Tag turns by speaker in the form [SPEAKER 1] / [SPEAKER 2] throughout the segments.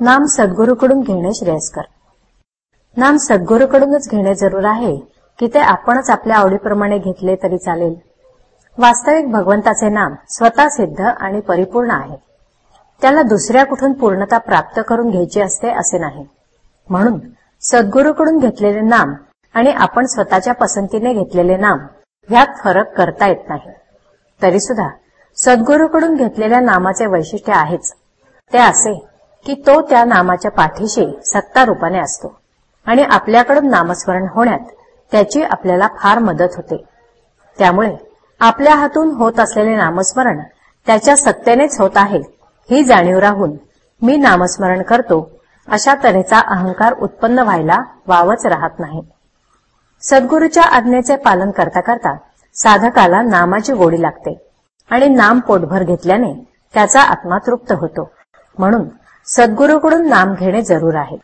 [SPEAKER 1] नाम सद्गुरूकडून घेणे श्रेयस्कर. नाम सद्गुरूकडूनच घेणे जरूर आहे की ते आपणच आपल्या आवडीप्रमाणे घेतले तरी चालेल. वास्तविक भगवंताचे नाम स्वतः सिद्ध आणि परिपूर्ण आहे. त्याला दुसऱ्या कुठून पूर्णता प्राप्त करून घ्यायची असते असे नाही. म्हणून सद्गुरूकडून घेतलेले नाम आणि आपण स्वतःच्या पसंतीने घेतलेले नाम ह्यात फरक करता येत नाही. तरी सुद्धा सद्गुरूकडून घेतलेल्या नामाचे वैशिष्ट्य आहेच. ते असे की तो त्या नामाच्या पाठीशी सत्तारूपाने असतो. आणि आपल्याकडून नामस्मरण होण्यात त्याची आपल्याला फार मदत होते. त्यामुळे आपल्या हातून होत असलेले नामस्मरण त्याच्या सत्तेनेच होत आहे ही जाणीव राहून मी नामस्मरण करतो अशा तऱ्हेचा अहंकार उत्पन्न व्हायला वावच राहत नाही. सद्गुरूच्या आज्ञेचे पालन करता करता साधकाला नामाची गोडी लागते आणि नाम पोटभर घेतल्याने त्याचा आत्मा तृप्त होतो. म्हणून सद्गुरूकडून नाम घेणे जरूर आहे.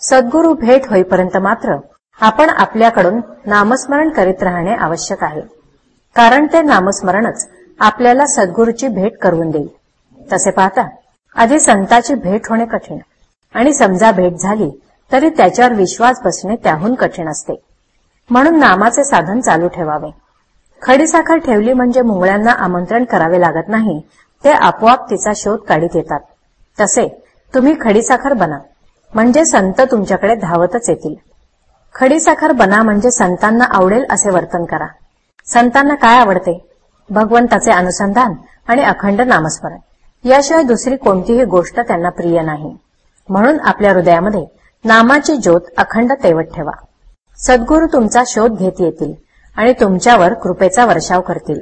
[SPEAKER 1] सद्गुरू भेट होईपर्यंत मात्र आपण आपल्याकडून नामस्मरण करीत राहणे आवश्यक आहे. कारण ते नामस्मरणच आपल्याला सद्गुरूची भेट करून देईल. तसे पाहता आधी संताची भेट होणे कठीण आणि समजा भेट झाली तरी त्याच्यावर विश्वास बसणे त्याहून कठीण असते. म्हणून नामाचे साधन चालू ठेवावे. खडीसाखर ठेवली म्हणजे मुंगळ्यांना आमंत्रण करावे लागत नाही ते आपोआप तिचा शोध काढीत येतात. तसे तुम्ही खडीसाखर बना. म्हणजे संत तुमच्याकडे धावतच येतील. खडीसाखर बना म्हणजे संतांना आवडेल असे वर्तन करा. संतांना काय आवडते? भगवंताचे अनुसंधान आणि अखंड नामस्मरण. याशिवाय दुसरी कोणतीही गोष्ट त्यांना प्रिय नाही. म्हणून आपल्या हृदयामध्ये नामाची ज्योत अखंड तेवत ठेवा. सद्गुरू तुमचा शोध घेत येतील आणि तुमच्यावर कृपेचा वर्षाव करतील.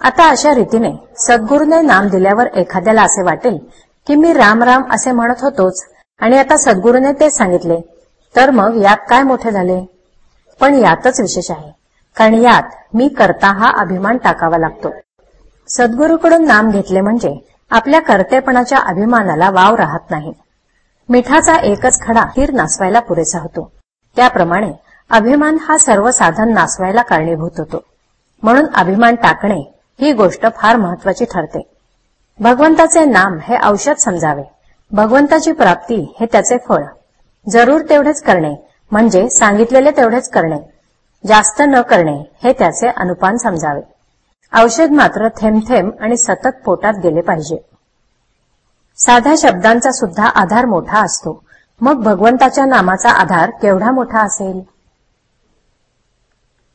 [SPEAKER 1] आता अशा रीतीने सद्गुरूने नाम दिल्यावर एखाद्याला असे वाटेल की मी राम राम असे म्हणत होतोच. आणि आता सद्गुरूने तेच सांगितले तर मग यात काय मोठे झाले? पण यातच विशेष आहे. कारण यात मी करता हा अभिमान टाकावा लागतो. सद्गुरूकडून नाम घेतले म्हणजे आपल्या कर्तेपणाच्या अभिमानाला वाव राहत नाही. मिठाचा एकच खडा हिर नासवायला पुरेसा होतो. त्याप्रमाणे अभिमान हा सर्व साधन नासवायला कारणीभूत होतो. म्हणून अभिमान टाकणे ही गोष्ट फार महत्वाची ठरते. भगवंताचे नाम हे औषध समजावे. भगवंताची प्राप्ती हे त्याचे फळ. जरूर तेवढेच करणे म्हणजे सांगितलेले तेवढेच करणे. जास्त न करणे हे त्याचे अनुपान समजावे. औषध मात्र थेंब थेंब आणि सतत पोटात गेले पाहिजे. साध्या शब्दांचा सुद्धा आधार मोठा असतो. मग भगवंताच्या नामाचा आधार केवढा मोठा असेल?